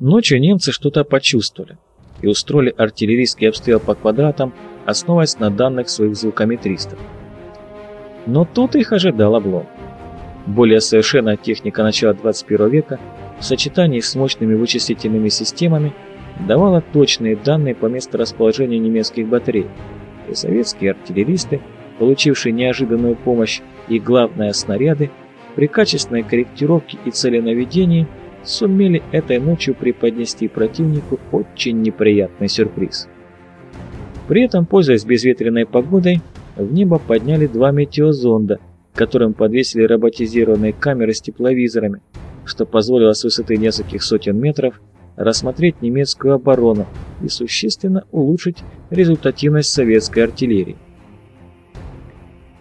Ночью немцы что-то почувствовали и устроили артиллерийский обстрел по квадратам, основываясь на данных своих звукометристов. Но тут их ожидал облом. Более совершенная техника начала 21 века в сочетании с мощными вычислительными системами давала точные данные по месторасположению немецких батарей, и советские артиллеристы, получившие неожиданную помощь и, главное, снаряды, при качественной корректировке и целенаведении сумели этой ночью преподнести противнику очень неприятный сюрприз. При этом, пользуясь безветренной погодой, в небо подняли два метеозонда, которым подвесили роботизированные камеры с тепловизорами, что позволило с высоты нескольких сотен метров рассмотреть немецкую оборону и существенно улучшить результативность советской артиллерии.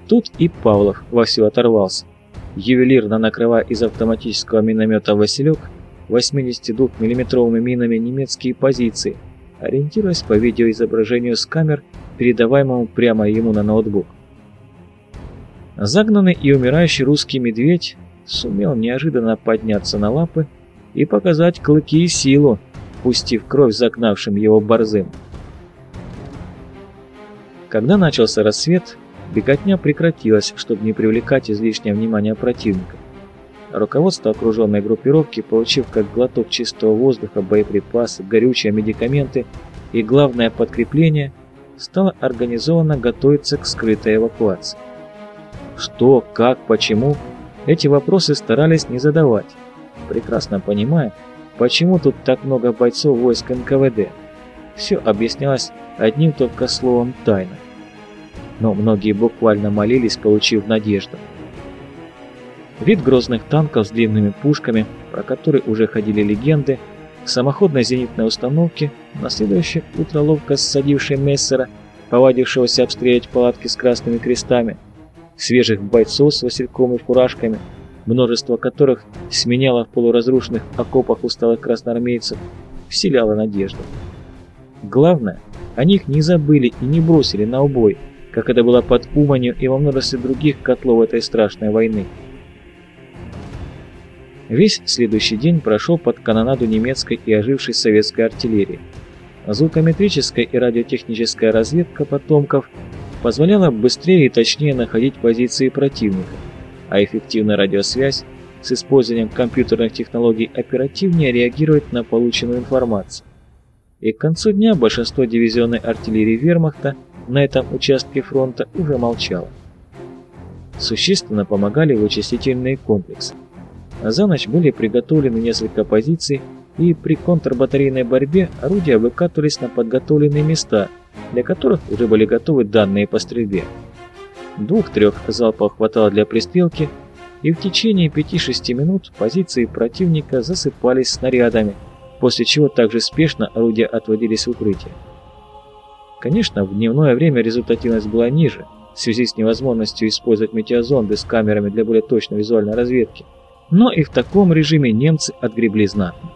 Тут и Павлов вовсю оторвался. Ювелирно накрывая из автоматического миномета «Василек» 82 миллиметровыми минами немецкие позиции, ориентируясь по видеоизображению с камер, передаваемому прямо ему на ноутбук. Загнанный и умирающий русский медведь сумел неожиданно подняться на лапы и показать клыки и силу, пустив кровь загнавшим его борзым. Когда начался рассвет, беготня прекратилась, чтобы не привлекать излишнее внимание противника. Руководство окруженной группировки, получив как глоток чистого воздуха, боеприпасы, горючие медикаменты и главное подкрепление, стало организованно готовиться к скрытой эвакуации. Что, как, почему – эти вопросы старались не задавать, прекрасно понимая, почему тут так много бойцов войск НКВД. Все объяснялось одним только словом «тайна». Но многие буквально молились, получив надежду. Вид грозных танков с длинными пушками, про которые уже ходили легенды, самоходной зенитной установки, на следующее утро ловко ссадившей Мессера, повадившегося обстрелять палатки с красными крестами, свежих бойцов с васильком и фуражками – множество которых сменяло в полуразрушенных окопах усталых красноармейцев, вселяло надежду. Главное, о них не забыли и не бросили на убой, как это было под Уманью и во множестве других котлов этой страшной войны. Весь следующий день прошел под канонаду немецкой и ожившей советской артиллерии. Звукометрическая и радиотехническая разведка потомков позволяла быстрее и точнее находить позиции противника а эффективная радиосвязь с использованием компьютерных технологий оперативнее реагирует на полученную информацию. И к концу дня большинство дивизионной артиллерии вермахта на этом участке фронта уже молчало. Существенно помогали вычислительные комплексы. За ночь были приготовлены несколько позиций, и при контрбатарейной борьбе орудия выкатывались на подготовленные места, для которых уже были готовы данные по стрельбе. Двух-трех залпов хватало для пристрелки, и в течение 5-6 минут позиции противника засыпались снарядами, после чего также спешно орудия отводились в укрытие. Конечно, в дневное время результативность была ниже, в связи с невозможностью использовать метеозонды с камерами для более точной визуальной разведки, но и в таком режиме немцы отгребли знатно.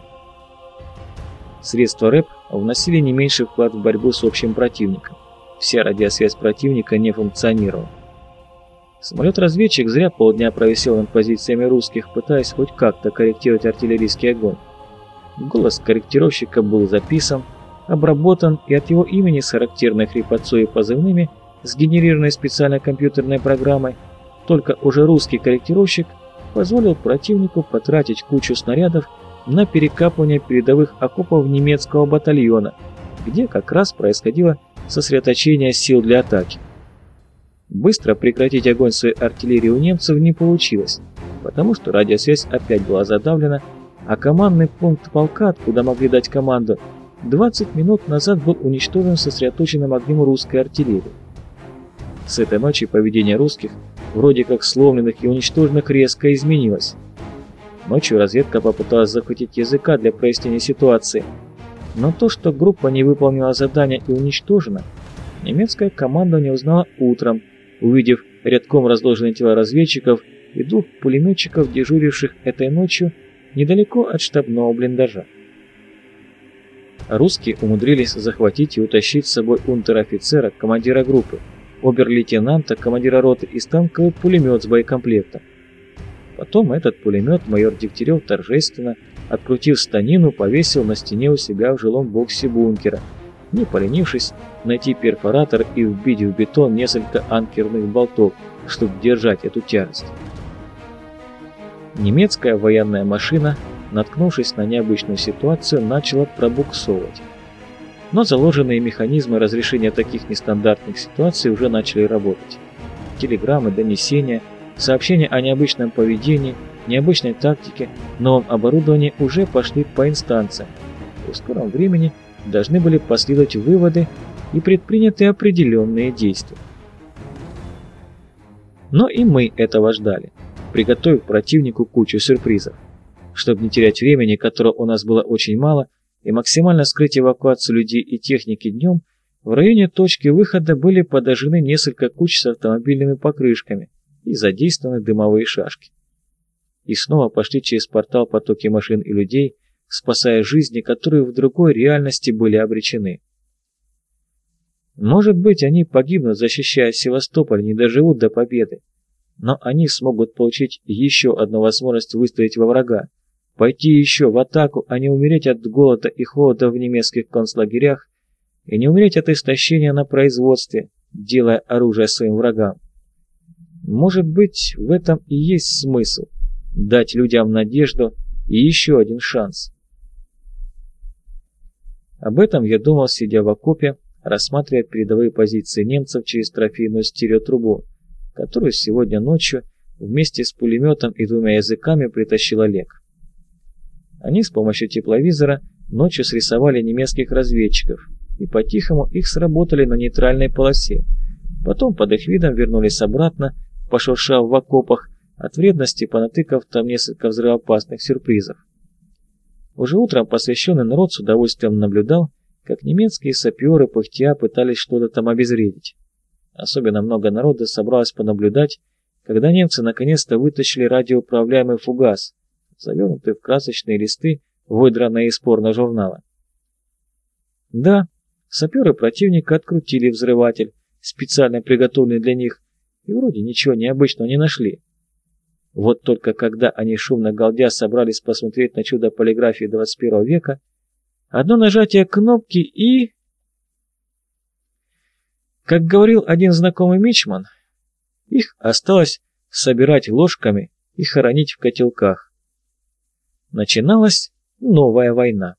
Средства РЭП вносили не меньший вклад в борьбу с общим противником. Вся радиосвязь противника не функционировала. Самолет-разведчик зря полдня провисел над позициями русских, пытаясь хоть как-то корректировать артиллерийский огонь. Голос корректировщика был записан, обработан, и от его имени с характерной хрипотцой и позывными, сгенерированной специальной компьютерной программой, только уже русский корректировщик позволил противнику потратить кучу снарядов на перекапывание передовых окопов немецкого батальона, где как раз происходило сосредоточение сил для атаки. Быстро прекратить огонь своей артиллерии у немцев не получилось, потому что радиосвязь опять была задавлена, а командный пункт полка, откуда могли дать команду, 20 минут назад был уничтожен сосредоточенным огнем русской артиллерии. С этой ночи поведение русских, вроде как сломленных и уничтоженных, резко изменилось. Ночью разведка попыталась захватить языка для прояснения ситуации, но то, что группа не выполнила задание и уничтожена, немецкая команда не узнала утром, увидев рядком разложенные тела разведчиков и двух пулеметчиков, дежуривших этой ночью недалеко от штабного блиндажа. Русские умудрились захватить и утащить с собой унтер-офицера, командира группы, обер-лейтенанта, командира роты и станковый пулемет с боекомплектом. Потом этот пулемет майор Дегтярев торжественно открутив станину, повесил на стене у себя в жилом боксе бункера, не поленившись найти перфоратор и вбить в бетон несколько анкерных болтов, чтобы держать эту тяжесть. Немецкая военная машина, наткнувшись на необычную ситуацию, начала пробуксовывать. Но заложенные механизмы разрешения таких нестандартных ситуаций уже начали работать. Телеграммы, донесения, сообщения о необычном поведении, необычной тактике, новом оборудовании уже пошли по инстанциям. В скором времени должны были последовать выводы и предприняты определенные действия. Но и мы этого ждали, приготовив противнику кучу сюрпризов. Чтобы не терять времени, которого у нас было очень мало, и максимально скрыть эвакуацию людей и техники днем, в районе точки выхода были подожжены несколько куч с автомобильными покрышками и задействованы дымовые шашки. И снова пошли через портал потоки машин и людей, спасая жизни, которые в другой реальности были обречены. Может быть, они погибнут, защищая Севастополь, не доживут до победы. Но они смогут получить еще одну возможность выстрелить во врага, пойти еще в атаку, а не умереть от голода и холода в немецких концлагерях и не умереть от истощения на производстве, делая оружие своим врагам. Может быть, в этом и есть смысл – дать людям надежду и еще один шанс. Об этом я думал, сидя в окопе, рассматривая передовые позиции немцев через трофейную стереотрубу, которую сегодня ночью вместе с пулеметом и двумя языками притащил Олег. Они с помощью тепловизора ночью срисовали немецких разведчиков и по-тихому их сработали на нейтральной полосе. Потом под их видом вернулись обратно, пошуршав в окопах, от вредности понатыкав там несколько взрывоопасных сюрпризов. Уже утром посвященный народ с удовольствием наблюдал, как немецкие саперы пыхтя пытались что-то там обезвредить. Особенно много народа собралось понаблюдать, когда немцы наконец-то вытащили радиоуправляемый фугас, завернутый в красочные листы, выдранные из порно-журнала. Да, саперы противника открутили взрыватель, специально приготовленный для них, и вроде ничего необычного не нашли. Вот только когда они шумно галдя собрались посмотреть на чудо полиграфии 21 века, Одно нажатие кнопки и... Как говорил один знакомый мичман, их осталось собирать ложками и хоронить в котелках. Начиналась новая война.